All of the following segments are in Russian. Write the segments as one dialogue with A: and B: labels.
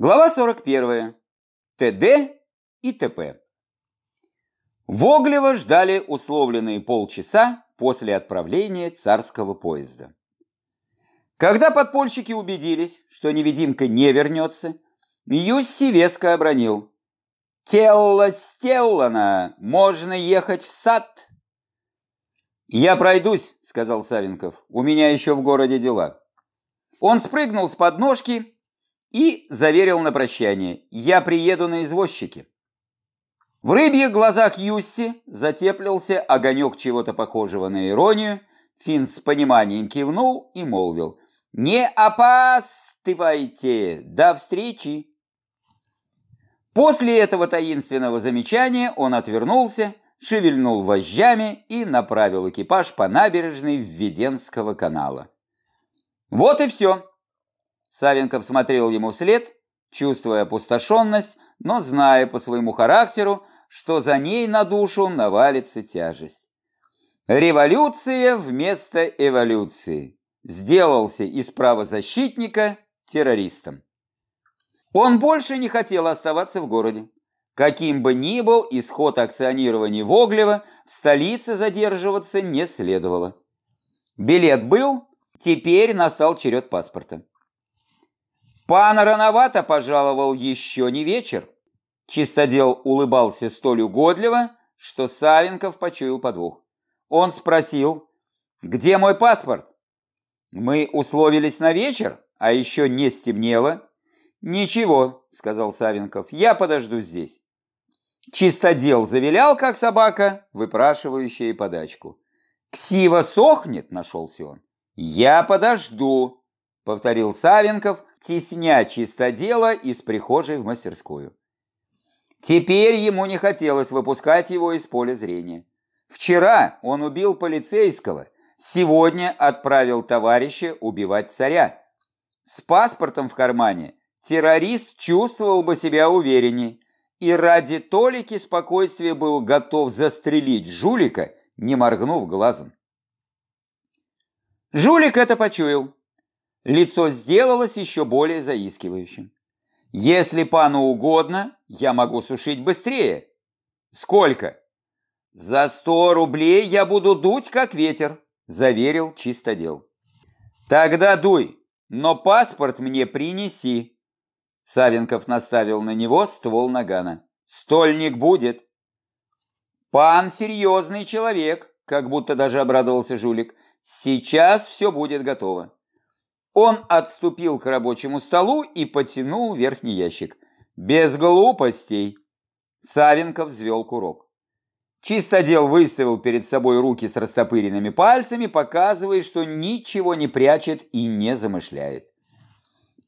A: Глава 41. ТД и ТП. Воглева ждали условленные полчаса после отправления царского поезда. Когда подпольщики убедились, что невидимка не вернется, Юсси веско обронил. «Телла Стеллана, можно ехать в сад!» «Я пройдусь», — сказал Савенков, — «у меня еще в городе дела». Он спрыгнул с подножки и заверил на прощание «Я приеду на извозчике». В рыбьих глазах Юсси затеплился огонек чего-то похожего на иронию, Финн с пониманием кивнул и молвил «Не опаздывайте! До встречи!» После этого таинственного замечания он отвернулся, шевельнул вожжами и направил экипаж по набережной Введенского канала. Вот и все. Савенков смотрел ему вслед, чувствуя опустошенность, но зная по своему характеру, что за ней на душу навалится тяжесть. Революция вместо эволюции. Сделался из правозащитника террористом. Он больше не хотел оставаться в городе. Каким бы ни был исход акционирования Воглева, в столице задерживаться не следовало. Билет был, теперь настал черед паспорта. Пан рановато пожаловал еще не вечер. Чистодел улыбался столь угодливо, что Савенков почуял подвох. Он спросил, где мой паспорт? Мы условились на вечер, а еще не стемнело. Ничего, сказал Савенков, я подожду здесь. Чистодел завилял, как собака, выпрашивающая подачку. Ксива сохнет, нашелся он. Я подожду, повторил Савенков, тесня чистодела из прихожей в мастерскую. Теперь ему не хотелось выпускать его из поля зрения. Вчера он убил полицейского, сегодня отправил товарища убивать царя. С паспортом в кармане террорист чувствовал бы себя увереннее и ради толики спокойствия был готов застрелить жулика, не моргнув глазом. Жулик это почуял. Лицо сделалось еще более заискивающим. «Если пану угодно, я могу сушить быстрее». «Сколько?» «За сто рублей я буду дуть, как ветер», – заверил чистодел. «Тогда дуй, но паспорт мне принеси». Савенков наставил на него ствол нагана. «Стольник будет». «Пан серьезный человек», – как будто даже обрадовался жулик. «Сейчас все будет готово». Он отступил к рабочему столу и потянул верхний ящик. Без глупостей. Савенков взвел курок. Чистодел выставил перед собой руки с растопыренными пальцами, показывая, что ничего не прячет и не замышляет.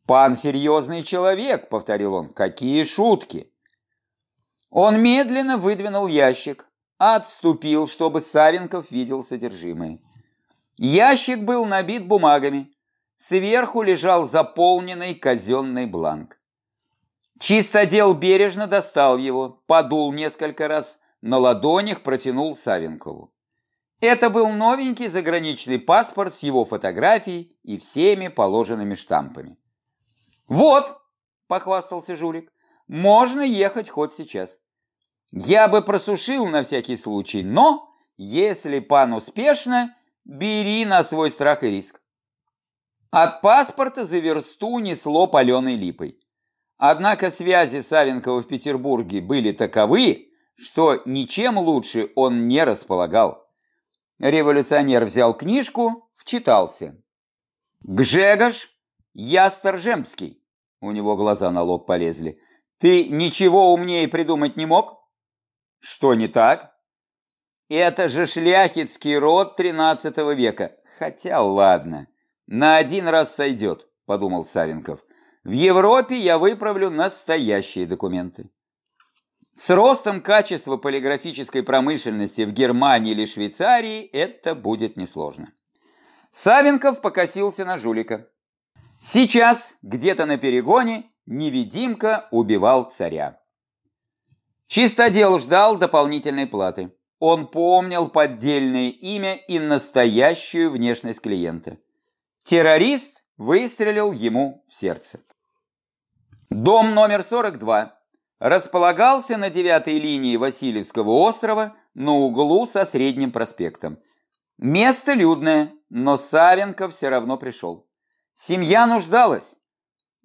A: «Пан серьезный человек», — повторил он, — «какие шутки!» Он медленно выдвинул ящик, отступил, чтобы Савенков видел содержимое. Ящик был набит бумагами. Сверху лежал заполненный казенный бланк. Чистодел бережно достал его, подул несколько раз, на ладонях протянул Савенкову. Это был новенький заграничный паспорт с его фотографией и всеми положенными штампами. «Вот», – похвастался жулик, – «можно ехать хоть сейчас. Я бы просушил на всякий случай, но, если пан успешно, бери на свой страх и риск. От паспорта за версту несло паленой липой. Однако связи Савенкова в Петербурге были таковы, что ничем лучше он не располагал. Революционер взял книжку, вчитался. «Гжегош Ясторжемский», у него глаза на лоб полезли, «ты ничего умнее придумать не мог?» «Что не так?» «Это же шляхетский род XIII века, хотя ладно». На один раз сойдет, подумал Савенков. В Европе я выправлю настоящие документы. С ростом качества полиграфической промышленности в Германии или Швейцарии это будет несложно. Савенков покосился на жулика. Сейчас, где-то на перегоне, невидимка убивал царя. Чистодел ждал дополнительной платы. Он помнил поддельное имя и настоящую внешность клиента. Террорист выстрелил ему в сердце. Дом номер 42 располагался на девятой линии Васильевского острова на углу со Средним проспектом. Место людное, но Савенко все равно пришел. Семья нуждалась,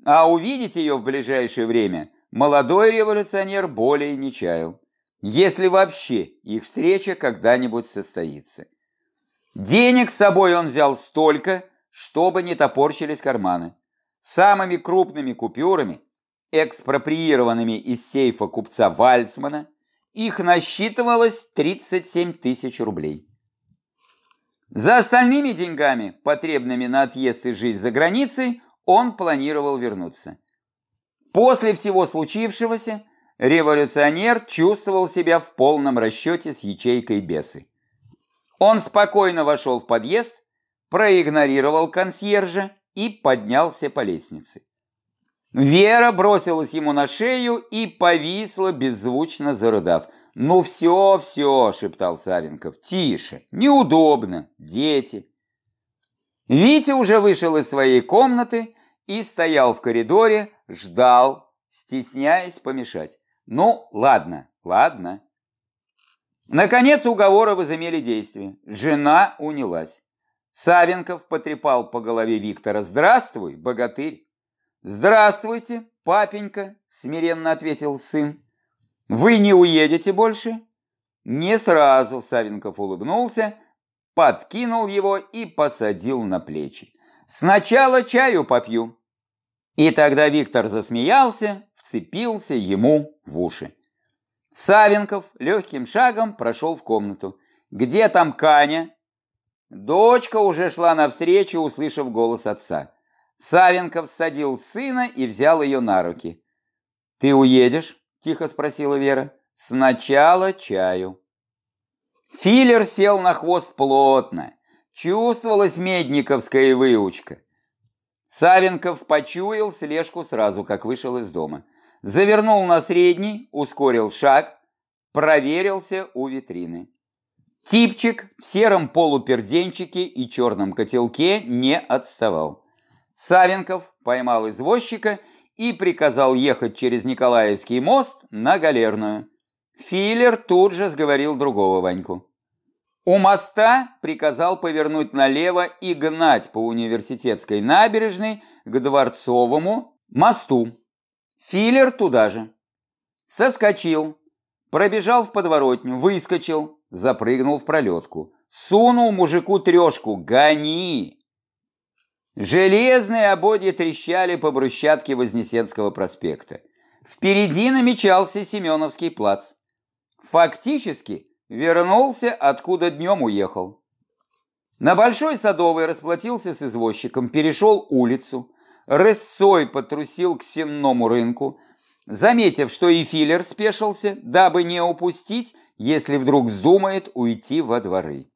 A: а увидеть ее в ближайшее время молодой революционер более не чаял, если вообще их встреча когда-нибудь состоится. Денег с собой он взял столько, чтобы не топорщились карманы. Самыми крупными купюрами, экспроприированными из сейфа купца Вальцмана, их насчитывалось 37 тысяч рублей. За остальными деньгами, потребными на отъезд и жизнь за границей, он планировал вернуться. После всего случившегося революционер чувствовал себя в полном расчете с ячейкой бесы. Он спокойно вошел в подъезд, проигнорировал консьержа и поднялся по лестнице. Вера бросилась ему на шею и повисла, беззвучно зарыдав. «Ну все, все», — шептал Савенков, — «тише, неудобно, дети». Витя уже вышел из своей комнаты и стоял в коридоре, ждал, стесняясь помешать. «Ну, ладно, ладно». Наконец уговоры возымели действие. Жена унялась. Савенков потрепал по голове Виктора. «Здравствуй, богатырь!» «Здравствуйте, папенька!» – смиренно ответил сын. «Вы не уедете больше?» Не сразу Савенков улыбнулся, подкинул его и посадил на плечи. «Сначала чаю попью». И тогда Виктор засмеялся, вцепился ему в уши. Савенков легким шагом прошел в комнату. «Где там Каня?» Дочка уже шла навстречу, услышав голос отца. Савенков садил сына и взял ее на руки. «Ты уедешь?» – тихо спросила Вера. «Сначала чаю». Филлер сел на хвост плотно. Чувствовалась медниковская выучка. Савенков почуял слежку сразу, как вышел из дома. Завернул на средний, ускорил шаг, проверился у витрины. Типчик в сером полуперденчике и черном котелке не отставал. Савенков поймал извозчика и приказал ехать через Николаевский мост на Галерную. Филлер тут же сговорил другого Ваньку. У моста приказал повернуть налево и гнать по университетской набережной к Дворцовому мосту. Филлер туда же. Соскочил, пробежал в подворотню, выскочил, запрыгнул в пролетку. Сунул мужику трешку «Гони!». Железные ободья трещали по брусчатке Вознесенского проспекта. Впереди намечался Семеновский плац. Фактически вернулся, откуда днем уехал. На Большой Садовой расплатился с извозчиком, перешел улицу, рысцой потрусил к сенному рынку, заметив, что и филлер спешился, дабы не упустить, если вдруг вздумает уйти во дворы.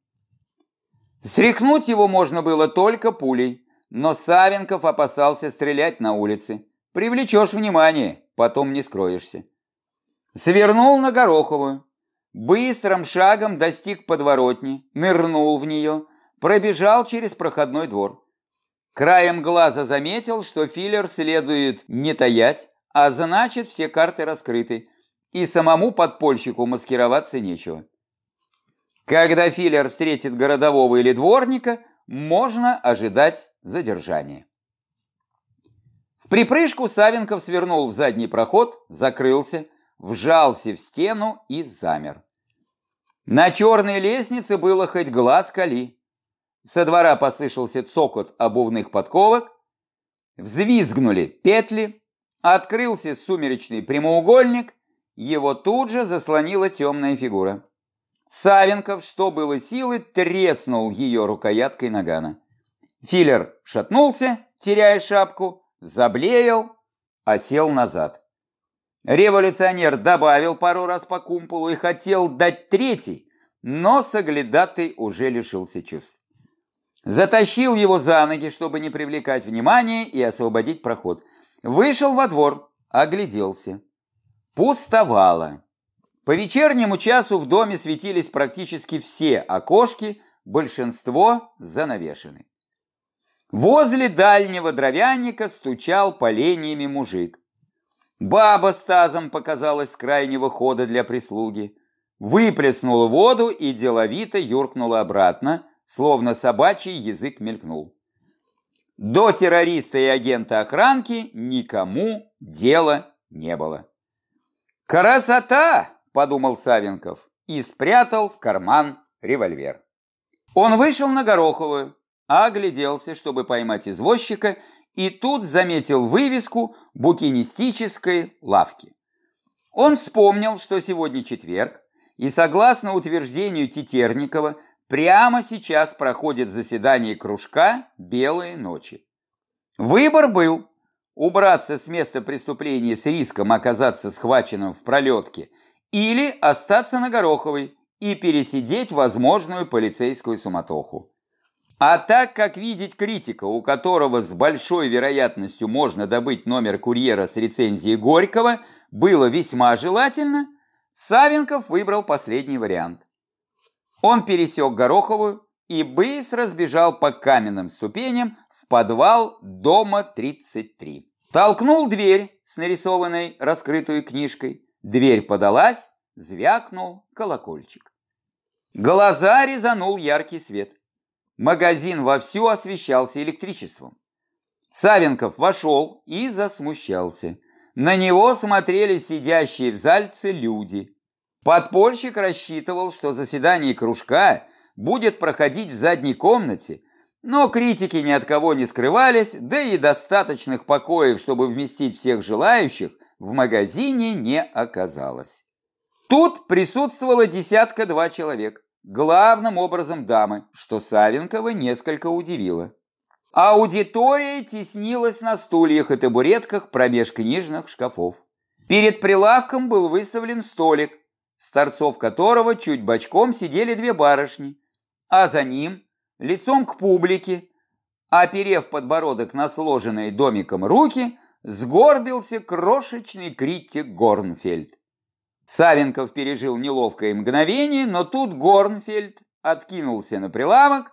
A: Стряхнуть его можно было только пулей, но Савенков опасался стрелять на улице. Привлечешь внимание, потом не скроешься. Свернул на Гороховую. Быстрым шагом достиг подворотни, нырнул в нее, пробежал через проходной двор. Краем глаза заметил, что филлер следует не таясь, а значит все карты раскрыты, и самому подпольщику маскироваться нечего. Когда филлер встретит городового или дворника, можно ожидать задержания. В припрыжку Савенков свернул в задний проход, закрылся, вжался в стену и замер. На черной лестнице было хоть глаз кали. Со двора послышался цокот обувных подковок, взвизгнули петли, открылся сумеречный прямоугольник, его тут же заслонила темная фигура. Савенков, что было силы, треснул ее рукояткой нагана. Филлер шатнулся, теряя шапку, заблеял, а сел назад. Революционер добавил пару раз по кумполу и хотел дать третий, но соглядатый уже лишился чувств. Затащил его за ноги, чтобы не привлекать внимания и освободить проход. Вышел во двор, огляделся. Пустовало. По вечернему часу в доме светились практически все окошки, большинство занавешены. Возле дальнего дровяника стучал поленьями мужик. Баба с тазом показалась с крайнего хода для прислуги, выплеснула воду и деловито юркнула обратно, словно собачий язык мелькнул. До террориста и агента охранки никому дела не было. «Красота!» – подумал Савенков и спрятал в карман револьвер. Он вышел на Гороховую, огляделся, чтобы поймать извозчика, и тут заметил вывеску букинистической лавки. Он вспомнил, что сегодня четверг, и согласно утверждению Тетерникова, прямо сейчас проходит заседание кружка «Белые ночи». Выбор был убраться с места преступления с риском оказаться схваченным в пролетке или остаться на Гороховой и пересидеть возможную полицейскую суматоху. А так как видеть критика, у которого с большой вероятностью можно добыть номер курьера с рецензией Горького, было весьма желательно, Савенков выбрал последний вариант. Он пересек Гороховую и быстро сбежал по каменным ступеням в подвал дома 33. Толкнул дверь с нарисованной раскрытой книжкой. Дверь подалась, звякнул колокольчик. Глаза резанул яркий свет. Магазин вовсю освещался электричеством. Савенков вошел и засмущался. На него смотрели сидящие в зальце люди. Подпольщик рассчитывал, что заседание кружка будет проходить в задней комнате, но критики ни от кого не скрывались, да и достаточных покоев, чтобы вместить всех желающих, в магазине не оказалось. Тут присутствовало десятка-два человек. Главным образом дамы, что Савенкова несколько удивило. Аудитория теснилась на стульях и табуретках промеж книжных шкафов. Перед прилавком был выставлен столик, с торцов которого чуть бочком сидели две барышни, а за ним, лицом к публике, оперев подбородок на сложенные домиком руки, сгорбился крошечный критик Горнфельд. Савенков пережил неловкое мгновение, но тут Горнфельд откинулся на прилавок,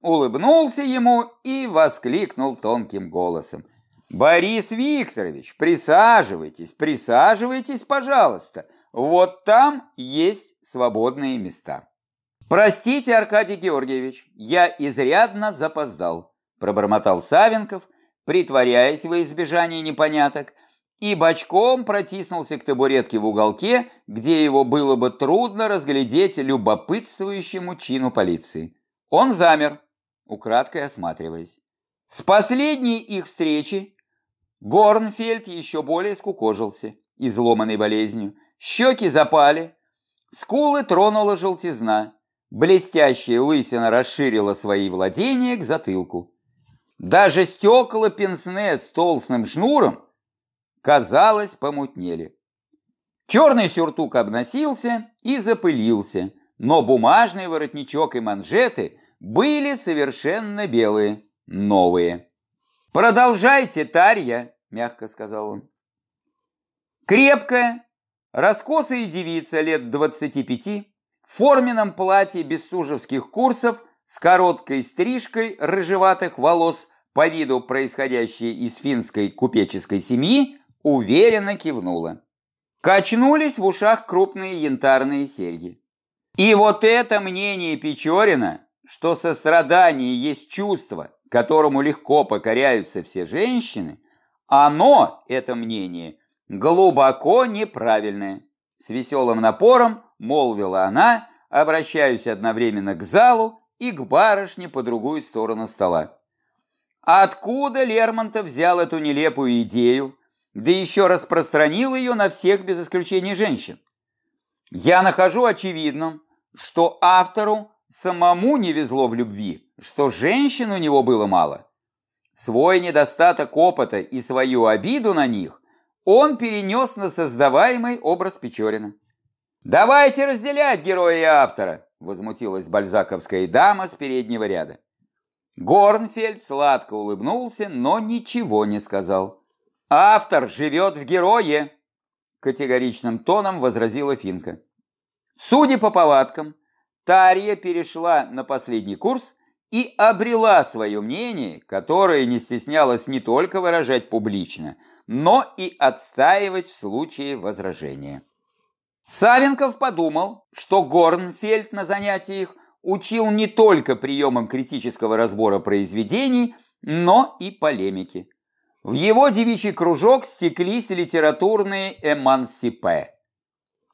A: улыбнулся ему и воскликнул тонким голосом. «Борис Викторович, присаживайтесь, присаживайтесь, пожалуйста. Вот там есть свободные места». «Простите, Аркадий Георгиевич, я изрядно запоздал», пробормотал Савенков, притворяясь во избежание непоняток, и бочком протиснулся к табуретке в уголке, где его было бы трудно разглядеть любопытствующему чину полиции. Он замер, украдкой осматриваясь. С последней их встречи Горнфельд еще более скукожился, изломанной болезнью. Щеки запали, скулы тронула желтизна, блестящая лысина расширила свои владения к затылку. Даже стекла пенсне с толстым шнуром казалось, помутнели. Черный сюртук обносился и запылился, но бумажный воротничок и манжеты были совершенно белые, новые. «Продолжайте, Тарья», — мягко сказал он. Крепкая, раскосая девица лет двадцати пяти, в форменном платье бессужевских курсов с короткой стрижкой рыжеватых волос, по виду происходящей из финской купеческой семьи, уверенно кивнула. Качнулись в ушах крупные янтарные серьги. И вот это мнение Печорина, что сострадание есть чувство, которому легко покоряются все женщины, оно, это мнение, глубоко неправильное. С веселым напором молвила она, обращаясь одновременно к залу и к барышне по другую сторону стола. Откуда Лермонтов взял эту нелепую идею, да еще распространил ее на всех без исключения женщин. Я нахожу очевидным, что автору самому не везло в любви, что женщин у него было мало. Свой недостаток опыта и свою обиду на них он перенес на создаваемый образ Печорина. «Давайте разделять героя и автора!» – возмутилась бальзаковская дама с переднего ряда. Горнфельд сладко улыбнулся, но ничего не сказал. «Автор живет в герое!» Категоричным тоном возразила Финка. Судя по повадкам, Тария перешла на последний курс и обрела свое мнение, которое не стеснялось не только выражать публично, но и отстаивать в случае возражения. Савенков подумал, что Горнфельд на занятиях учил не только приемам критического разбора произведений, но и полемики. В его девичий кружок стеклись литературные эмансипе.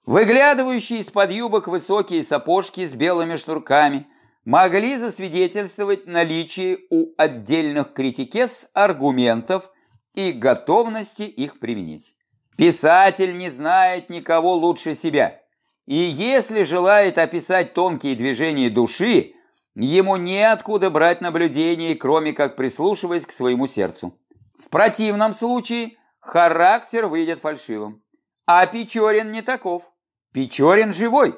A: Выглядывающие из-под юбок высокие сапожки с белыми шнурками могли засвидетельствовать наличие у отдельных критикес аргументов и готовности их применить. Писатель не знает никого лучше себя, и если желает описать тонкие движения души, ему неоткуда брать наблюдения, кроме как прислушиваясь к своему сердцу. В противном случае характер выйдет фальшивым. А Печорин не таков. Печорин живой.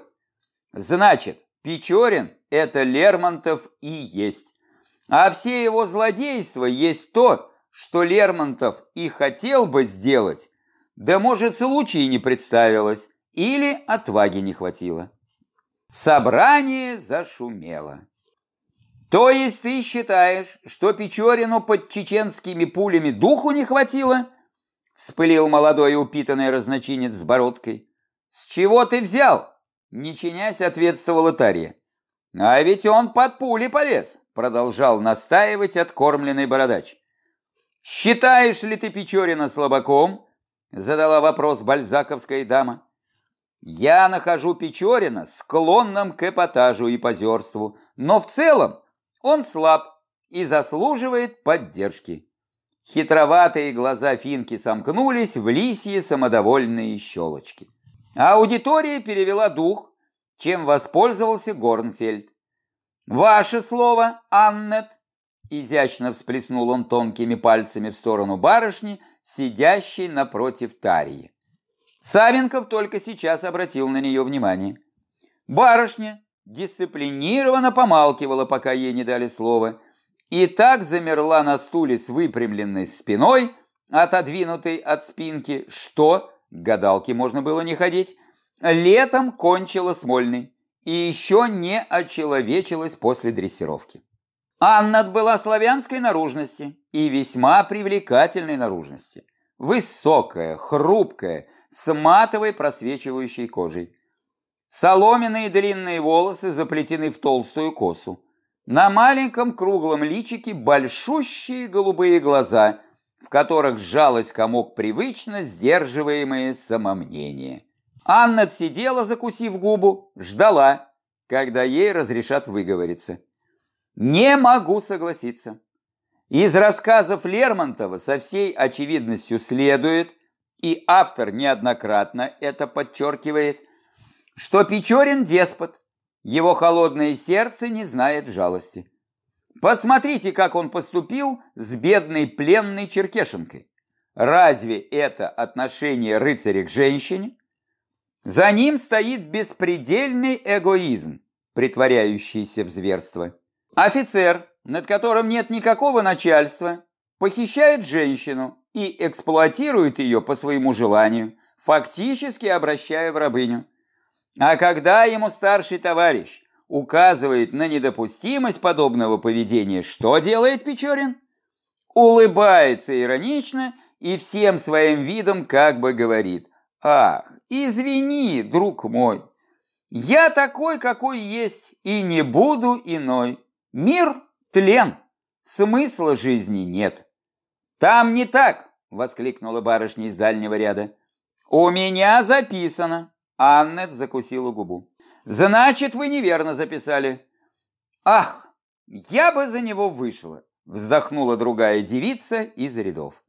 A: Значит, Печорин – это Лермонтов и есть. А все его злодейства есть то, что Лермонтов и хотел бы сделать, да может случай не представилось, или отваги не хватило. Собрание зашумело. То есть ты считаешь, что Печорину под чеченскими пулями духу не хватило? Вспылил молодой упитанный разночинец с бородкой. С чего ты взял? Не чинясь, ответствовала Тарья. А ведь он под пули полез, продолжал настаивать откормленный бородач. Считаешь ли ты Печорина слабаком? Задала вопрос бальзаковская дама. Я нахожу Печорина склонным к эпатажу и позерству, но в целом он слаб и заслуживает поддержки. Хитроватые глаза Финки сомкнулись в лисьи самодовольные щелочки. Аудитория перевела дух, чем воспользовался Горнфельд. «Ваше слово, Аннет!» Изящно всплеснул он тонкими пальцами в сторону барышни, сидящей напротив Тарии. Савенков только сейчас обратил на нее внимание. Барышня дисциплинированно помалкивала, пока ей не дали слова, и так замерла на стуле с выпрямленной спиной, отодвинутой от спинки, что, гадалки можно было не ходить, летом кончила Смольный и еще не очеловечилась после дрессировки. Анна была славянской наружности и весьма привлекательной наружности. Высокая, хрупкая, с матовой просвечивающей кожей. Соломенные длинные волосы заплетены в толстую косу. На маленьком круглом личике большущие голубые глаза, в которых сжалось комок привычно сдерживаемое самомнение. Анна сидела, закусив губу, ждала, когда ей разрешат выговориться. Не могу согласиться. Из рассказов Лермонтова со всей очевидностью следует, и автор неоднократно это подчеркивает, что Печорин деспот, его холодное сердце не знает жалости. Посмотрите, как он поступил с бедной пленной черкешенкой. Разве это отношение рыцаря к женщине? За ним стоит беспредельный эгоизм, притворяющийся в зверство. Офицер, над которым нет никакого начальства, похищает женщину и эксплуатирует ее по своему желанию, фактически обращая в рабыню. А когда ему старший товарищ указывает на недопустимость подобного поведения, что делает Печорин? Улыбается иронично и всем своим видом как бы говорит, «Ах, извини, друг мой, я такой, какой есть, и не буду иной». Мир – тлен, смысла жизни нет. Там не так, воскликнула барышня из дальнего ряда. У меня записано. Аннет закусила губу. Значит, вы неверно записали. Ах, я бы за него вышла, вздохнула другая девица из рядов.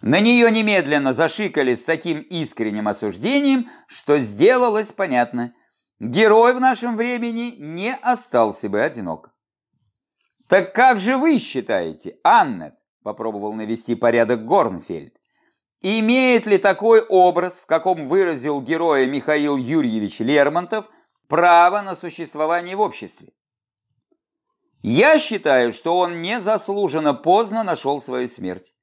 A: На нее немедленно зашикали с таким искренним осуждением, что сделалось понятно. Герой в нашем времени не остался бы одинок. «Так как же вы считаете, Аннет?» – попробовал навести порядок Горнфельд. «Имеет ли такой образ, в каком выразил героя Михаил Юрьевич Лермонтов, право на существование в обществе?» Я считаю, что он незаслуженно поздно нашел свою смерть.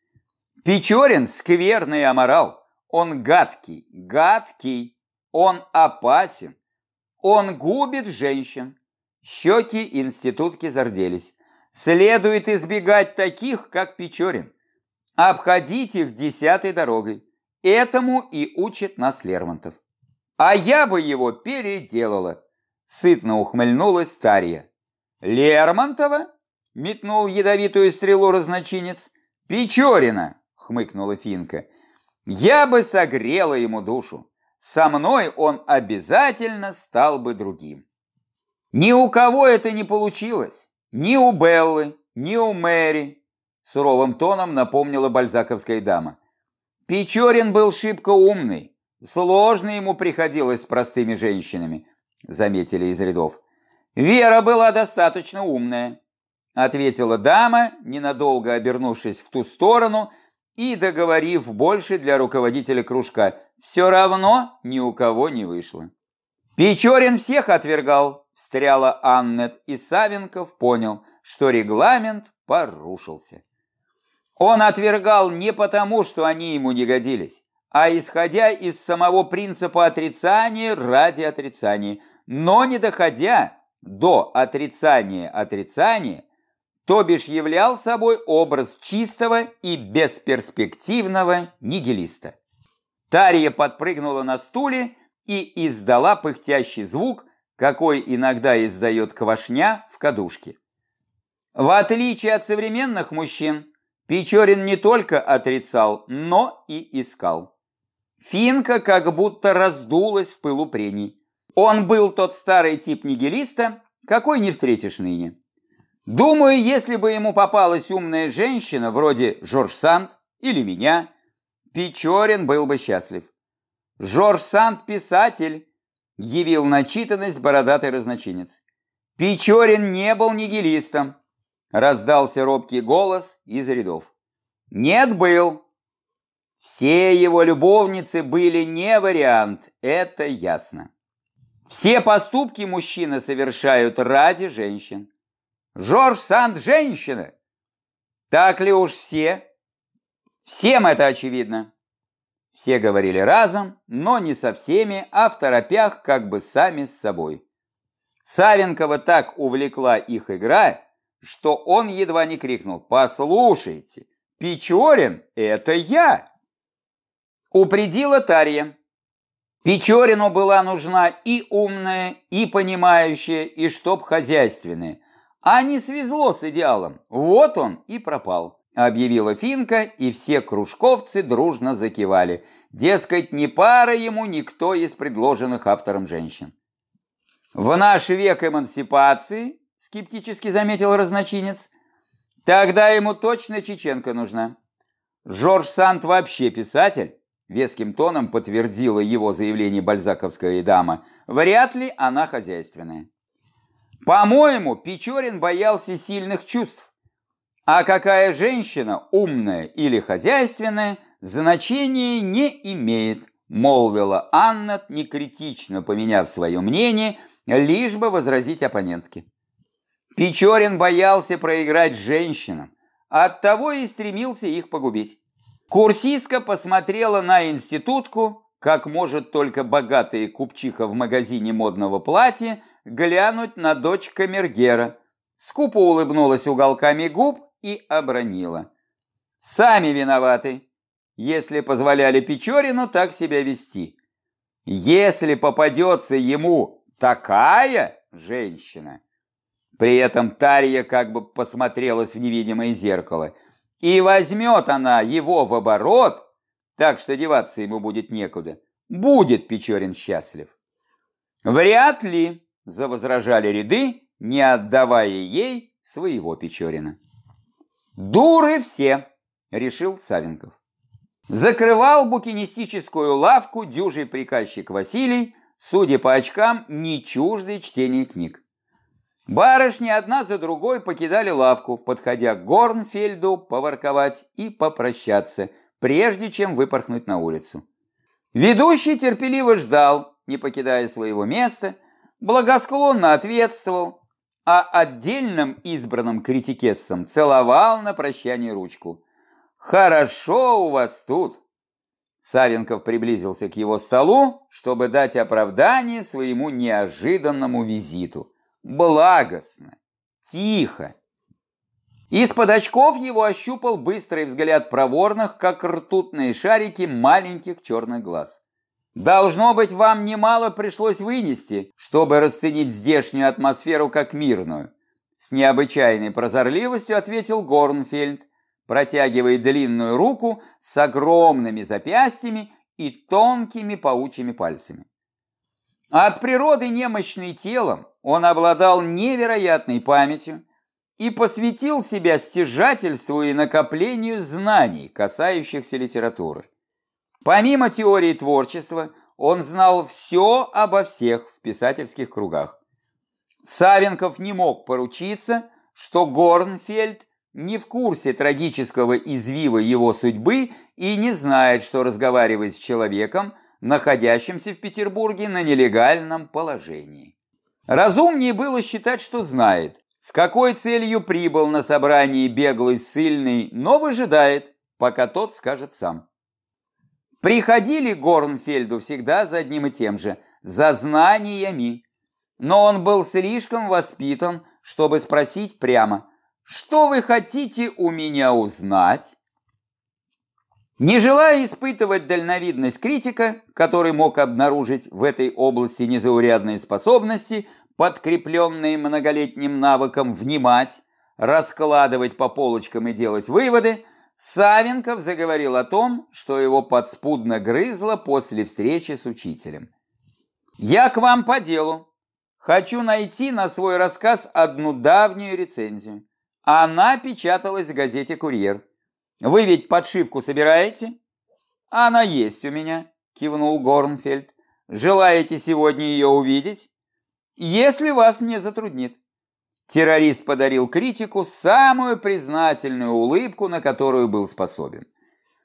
A: Печорин – скверный аморал. Он гадкий, гадкий. Он опасен. Он губит женщин. Щеки институтки зарделись. Следует избегать таких, как Печорин. Обходить их десятой дорогой. Этому и учит нас Лермонтов. А я бы его переделала. Сытно ухмыльнулась Тарья. Лермонтова? Метнул ядовитую стрелу разночинец. Печорина, хмыкнула Финка. Я бы согрела ему душу. Со мной он обязательно стал бы другим. Ни у кого это не получилось. Ни у Беллы, ни у Мэри, суровым тоном напомнила бальзаковская дама. Печорин был шибко умный, сложно ему приходилось с простыми женщинами, заметили из рядов. Вера была достаточно умная, ответила дама, ненадолго обернувшись в ту сторону и договорив больше для руководителя кружка. Все равно ни у кого не вышло. Печорин всех отвергал, встряла Аннет, и Савенков понял, что регламент порушился. Он отвергал не потому, что они ему не годились, а исходя из самого принципа отрицания ради отрицания, но не доходя до отрицания отрицания, то бишь являл собой образ чистого и бесперспективного нигилиста. Тария подпрыгнула на стуле и издала пыхтящий звук, какой иногда издает квашня в кадушке. В отличие от современных мужчин, Печорин не только отрицал, но и искал. Финка как будто раздулась в пылу прений. Он был тот старый тип нигилиста, какой не встретишь ныне. Думаю, если бы ему попалась умная женщина, вроде Жорж Санд или меня, Печорин был бы счастлив. Жорж Санд писатель, явил начитанность бородатый разночинец. Печорин не был нигилистом, раздался робкий голос из рядов. Нет, был. Все его любовницы были не вариант, это ясно. Все поступки мужчины совершают ради женщин. Жорж Санд – женщина. Так ли уж все? Всем это очевидно. Все говорили разом, но не со всеми, а в торопях как бы сами с собой. Савенкова так увлекла их игра, что он едва не крикнул «Послушайте, Печорин – это я!» Упредила Тарья. Печорину была нужна и умная, и понимающая, и чтоб хозяйственная. А не свезло с идеалом. Вот он и пропал объявила Финка, и все кружковцы дружно закивали. Дескать, не пара ему никто из предложенных автором женщин. В наш век эмансипации, скептически заметил разночинец, тогда ему точно Чеченко нужна. Жорж Санд вообще писатель, веским тоном подтвердила его заявление бальзаковская дама, вряд ли она хозяйственная. По-моему, Печорин боялся сильных чувств. А какая женщина, умная или хозяйственная, значения не имеет, молвила Анна, некритично поменяв свое мнение, лишь бы возразить оппонентке. Печорин боялся проиграть женщинам, оттого и стремился их погубить. Курсистка посмотрела на институтку, как может только богатая купчиха в магазине модного платья глянуть на дочь камергера. Скупо улыбнулась уголками губ и обронила. Сами виноваты, если позволяли Печорину так себя вести. Если попадется ему такая женщина, при этом Тарья как бы посмотрелась в невидимое зеркало, и возьмет она его в оборот, так что деваться ему будет некуда, будет Печорин счастлив. Вряд ли, завозражали ряды, не отдавая ей своего Печорина. «Дуры все!» – решил Савенков. Закрывал букинистическую лавку дюжий приказчик Василий, судя по очкам, не чуждый чтения книг. Барышни одна за другой покидали лавку, подходя к Горнфельду поворковать и попрощаться, прежде чем выпорхнуть на улицу. Ведущий терпеливо ждал, не покидая своего места, благосклонно ответствовал, а отдельным избранным критикессом целовал на прощание ручку. «Хорошо у вас тут!» Савенков приблизился к его столу, чтобы дать оправдание своему неожиданному визиту. Благостно, тихо. Из-под очков его ощупал быстрый взгляд проворных, как ртутные шарики, маленьких черных глаз. Должно быть, вам немало пришлось вынести, чтобы расценить здешнюю атмосферу как мирную. С необычайной прозорливостью ответил Горнфельд, протягивая длинную руку с огромными запястьями и тонкими паучьими пальцами. От природы немощный телом, он обладал невероятной памятью и посвятил себя стяжательству и накоплению знаний, касающихся литературы. Помимо теории творчества, он знал все обо всех в писательских кругах. Савенков не мог поручиться, что Горнфельд не в курсе трагического извива его судьбы и не знает, что разговаривает с человеком, находящимся в Петербурге на нелегальном положении. Разумнее было считать, что знает, с какой целью прибыл на собрании беглый ссыльный, но выжидает, пока тот скажет сам. Приходили Горнфельду всегда за одним и тем же, за знаниями. Но он был слишком воспитан, чтобы спросить прямо, что вы хотите у меня узнать? Не желая испытывать дальновидность критика, который мог обнаружить в этой области незаурядные способности, подкрепленные многолетним навыком внимать, раскладывать по полочкам и делать выводы, Савенков заговорил о том, что его подспудно грызло после встречи с учителем. «Я к вам по делу. Хочу найти на свой рассказ одну давнюю рецензию. Она печаталась в газете «Курьер». Вы ведь подшивку собираете? Она есть у меня, кивнул Горнфельд. Желаете сегодня ее увидеть? Если вас не затруднит. Террорист подарил критику самую признательную улыбку, на которую был способен.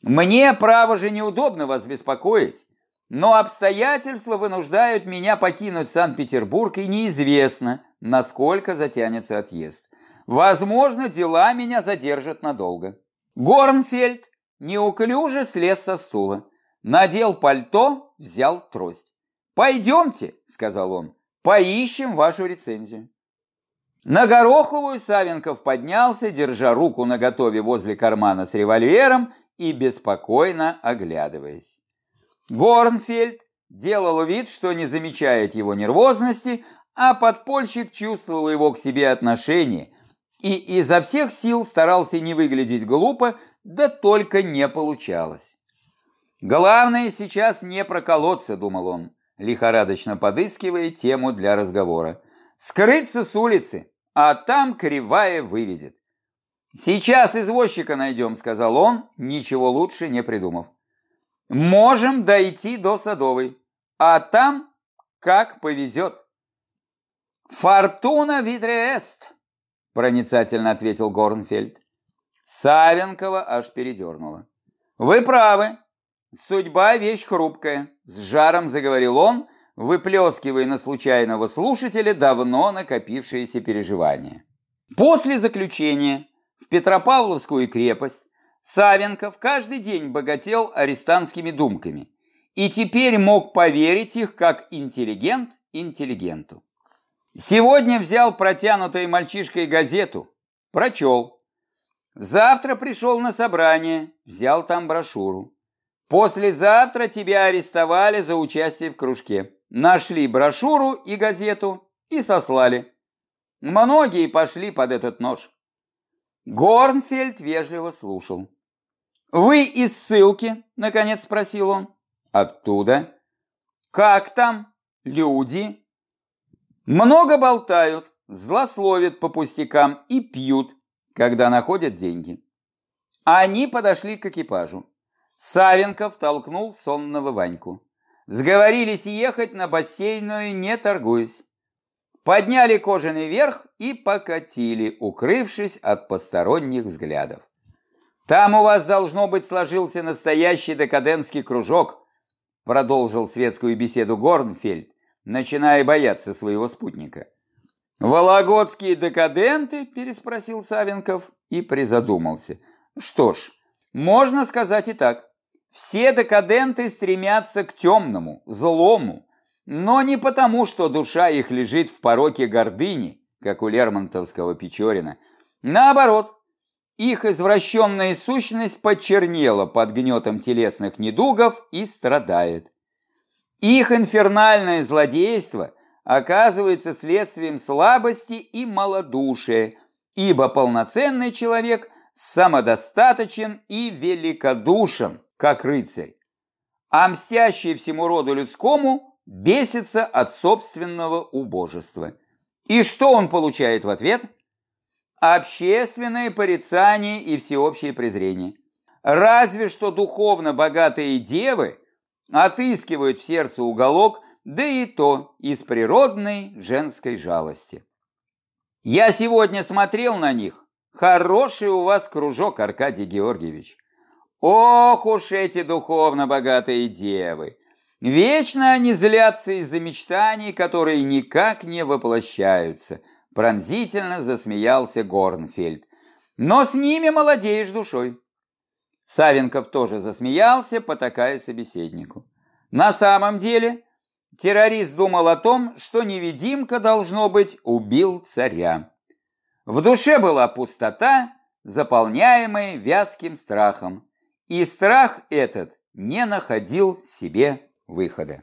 A: Мне, право же, неудобно вас беспокоить, но обстоятельства вынуждают меня покинуть Санкт-Петербург, и неизвестно, насколько затянется отъезд. Возможно, дела меня задержат надолго. Горнфельд неуклюже слез со стула, надел пальто, взял трость. «Пойдемте», — сказал он, — «поищем вашу рецензию». На Гороховую Савенков поднялся, держа руку наготове возле кармана с револьвером и беспокойно оглядываясь. Горнфельд делал вид, что не замечает его нервозности, а подпольщик чувствовал его к себе отношение и изо всех сил старался не выглядеть глупо, да только не получалось. «Главное сейчас не проколоться», — думал он, лихорадочно подыскивая тему для разговора. «Скрыться с улицы, а там кривая выведет». «Сейчас извозчика найдем», — сказал он, ничего лучше не придумав. «Можем дойти до Садовой, а там как повезет». «Фортуна витреест», проницательно ответил Горнфельд. Савенкова аж передернула. Вы правы. Судьба вещь хрупкая, с жаром заговорил он, выплескивая на случайного слушателя давно накопившиеся переживания. После заключения в Петропавловскую крепость Савенков каждый день богател арестантскими думками и теперь мог поверить их как интеллигент интеллигенту. Сегодня взял протянутой мальчишкой газету, прочел. Завтра пришел на собрание, взял там брошюру. Послезавтра тебя арестовали за участие в кружке. Нашли брошюру и газету и сослали. Многие пошли под этот нож. Горнфельд вежливо слушал. «Вы из ссылки?» – наконец спросил он. «Оттуда». «Как там? Люди?» Много болтают, злословят по пустякам и пьют, когда находят деньги. Они подошли к экипажу. Савенков толкнул сонного Ваньку. Сговорились ехать на бассейную, не торгуясь. Подняли кожаный верх и покатили, укрывшись от посторонних взглядов. «Там у вас, должно быть, сложился настоящий декадентский кружок», продолжил светскую беседу Горнфельд, начиная бояться своего спутника. «Вологодские декаденты?» – переспросил Савенков и призадумался. «Что ж, можно сказать и так. Все декаденты стремятся к темному, злому, но не потому, что душа их лежит в пороке гордыни, как у Лермонтовского Печорина. Наоборот, их извращенная сущность почернела под гнетом телесных недугов и страдает. Их инфернальное злодейство оказывается следствием слабости и малодушия, ибо полноценный человек самодостаточен и великодушен, как рыцарь, а мстящий всему роду людскому бесится от собственного убожества. И что он получает в ответ? Общественное порицание и всеобщее презрение. Разве что духовно богатые девы отыскивают в сердце уголок, да и то из природной женской жалости. Я сегодня смотрел на них. Хороший у вас кружок, Аркадий Георгиевич. Ох уж эти духовно богатые девы! Вечно они злятся из-за мечтаний, которые никак не воплощаются. Пронзительно засмеялся Горнфельд. Но с ними молодеешь душой. Савенков тоже засмеялся, потакая собеседнику. На самом деле, террорист думал о том, что невидимка, должно быть, убил царя. В душе была пустота, заполняемая вязким страхом, и страх этот не находил себе выхода.